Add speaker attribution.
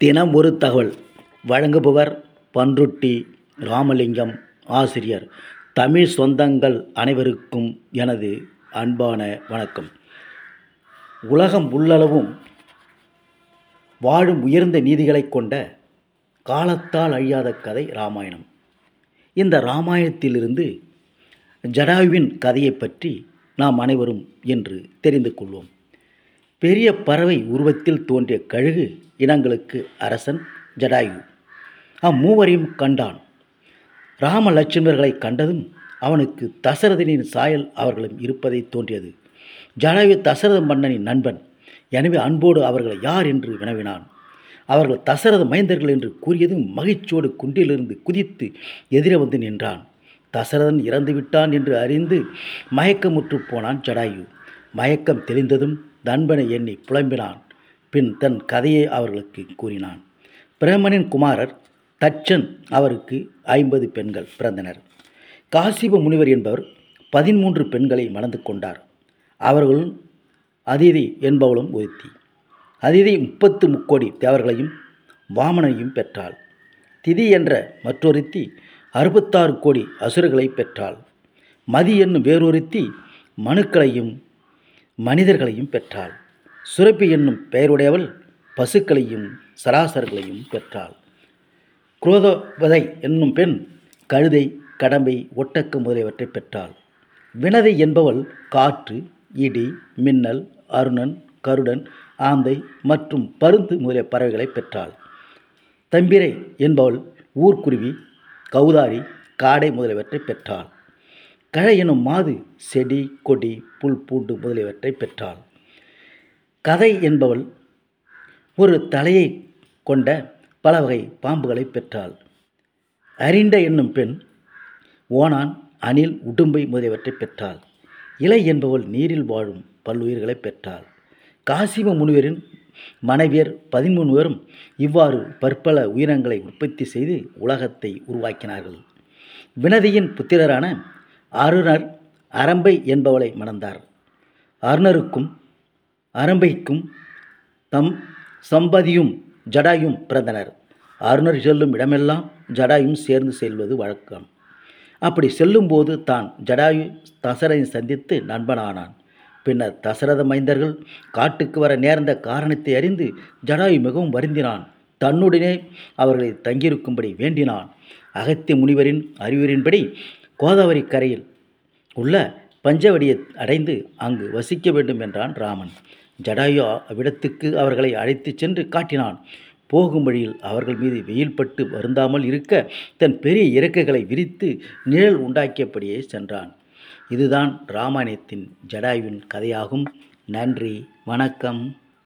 Speaker 1: தினம் ஒரு தகவல். வழங்குபவர் பன்ருட்டி ராமலிங்கம் ஆசிரியர். தமிழ் சொந்தங்கள் அனைவருக்கும் எனது அன்பான வணக்கம். உலகம் உள்ளளவும் வாழும் உயர்ந்த நீதிகளைக் கொண்ட காலத்தால் அழியாத கதை ராமாயணம். இந்த ராமாயணத்திலிருந்து ஜடாயுவின் கதையைப் பற்றி நாம் அனைவரும் என்று தெரிந்து கொள்வோம். பெரிய பறவை உருவத்தில் தோன்றிய கழுகு இனங்களுக்கு அரசன் ஜடாயு. அம்மூவரையும் கண்டான். ராம லட்சுமணர்களை கண்டதும் அவனுக்கு தசரதனின் சாயல் அவர்களும் இருப்பதை தோன்றியது. ஜடாயு தசரத மன்னனின் நண்பன். எனவே அன்போடு அவர்களை யார் என்று வினவினான். அவர்கள் தசரத மைந்தர்கள் என்று கூறியதும் மகிழ்ச்சியோடு குன்றிலிருந்து குதித்து எதிரே வந்து நின்றான். தசரதன் இறந்துவிட்டான் என்று அறிந்து மயக்கமுற்று போனான் ஜடாயு. மயக்கம் தெளிந்ததும் நண்பனை எண்ணி புலம்பினான். பின் தன் கதையை அவர்களுக்கு கூறினான். பிரமனின் குமாரர் தச்சன் அவருக்கு ஐம்பது பெண்கள் பிறந்தனர். காசிப முனிவர் என்பவர் பதிமூன்று பெண்களை மணந்து கொண்டார். அவர்களும் அதிதி என்பவளும் ஒருத்தி. அதிதி முப்பத்து முக்கோடி தேவர்களையும் வாமனையும் பெற்றாள். திதி என்ற மற்றொருத்தி அறுபத்தாறு கோடி அசுரர்களை பெற்றாள். மதி என்னும் வேறொருத்தி மனுக்களையும் மனிதர்களையும் பெற்றாள். சுரப்பி என்னும் பெயருடையவள் பசுக்களையும் சராசர்களையும் பெற்றாள். குரோதவதை என்னும் பெண் கழுதை கடம்பை ஒட்டக்கு முதலியவற்றை பெற்றாள். வினதை என்பவள் காற்று இடி மின்னல் அருணன் கருடன் ஆந்தை மற்றும் பருந்து முதலிய பறவைகளை பெற்றாள். தம்பிரை என்பவள் ஊர்க்குருவி கௌதாரி காடை முதலியவற்றை பெற்றாள். கழை எனும் மாது செடி கொடி புல் பூண்டு முதலியவற்றை பெற்றாள். கதை என்பவள் ஒரு தலையை கொண்ட பல வகை பாம்புகளை பெற்றாள். அறிந்த என்னும் பெண் ஓனான் அணில் உடும்பை முதலியவற்றை பெற்றாள். இலை என்பவள் நீரில் வாழும் பல்லுயிர்களை பெற்றாள். காசிம முனிவரின் மனைவியர் பதிமூணு பேரும் இவ்வாறு பற்பல உயிரங்களை உற்பத்தி செய்து உலகத்தை உருவாக்கினார்கள். வினதியின் புத்திரரான அருணர் அரம்பை என்பவளை மணந்தார். அருணருக்கும் அரம்பைக்கும் தம் சம்பதியும் ஜடாயும் பிறந்தனர். அருணர் செல்லும் இடமெல்லாம் ஜடாயும் சேர்ந்து செல்வது வழக்கம். அப்படி செல்லும்போது தான் ஜடாயு தசரதை சந்தித்து நண்பனானான். பின்னர் தசரத மைந்தர்கள் காட்டுக்கு வர நேர்ந்த காரணத்தை அறிந்து ஜடாயு மிகவும் வருந்தினான். தன்னுடனே அவர்களை தங்கியிருக்கும்படி வேண்டினான். அகத்திய முனிவரின் அறிவுரின்படி கோதாவரி கரையில் உள்ள பஞ்சவடியை அடைந்து அங்கு வசிக்க வேண்டும் என்றான் ராமன். ஜடாயு அவ்விடத்துக்கு அவர்களை அழைத்துச் சென்று காட்டினான். போகும் வழியில் அவர்கள் மீது வெயில் பட்டு வருந்தாமல் இருக்க தன் பெரிய இறக்கைகளை விரித்து நிழல் உண்டாக்கியபடியே சென்றான். இதுதான் ராமாயணத்தின் ஜடாயுவின் கதையாகும். நன்றி வணக்கம்.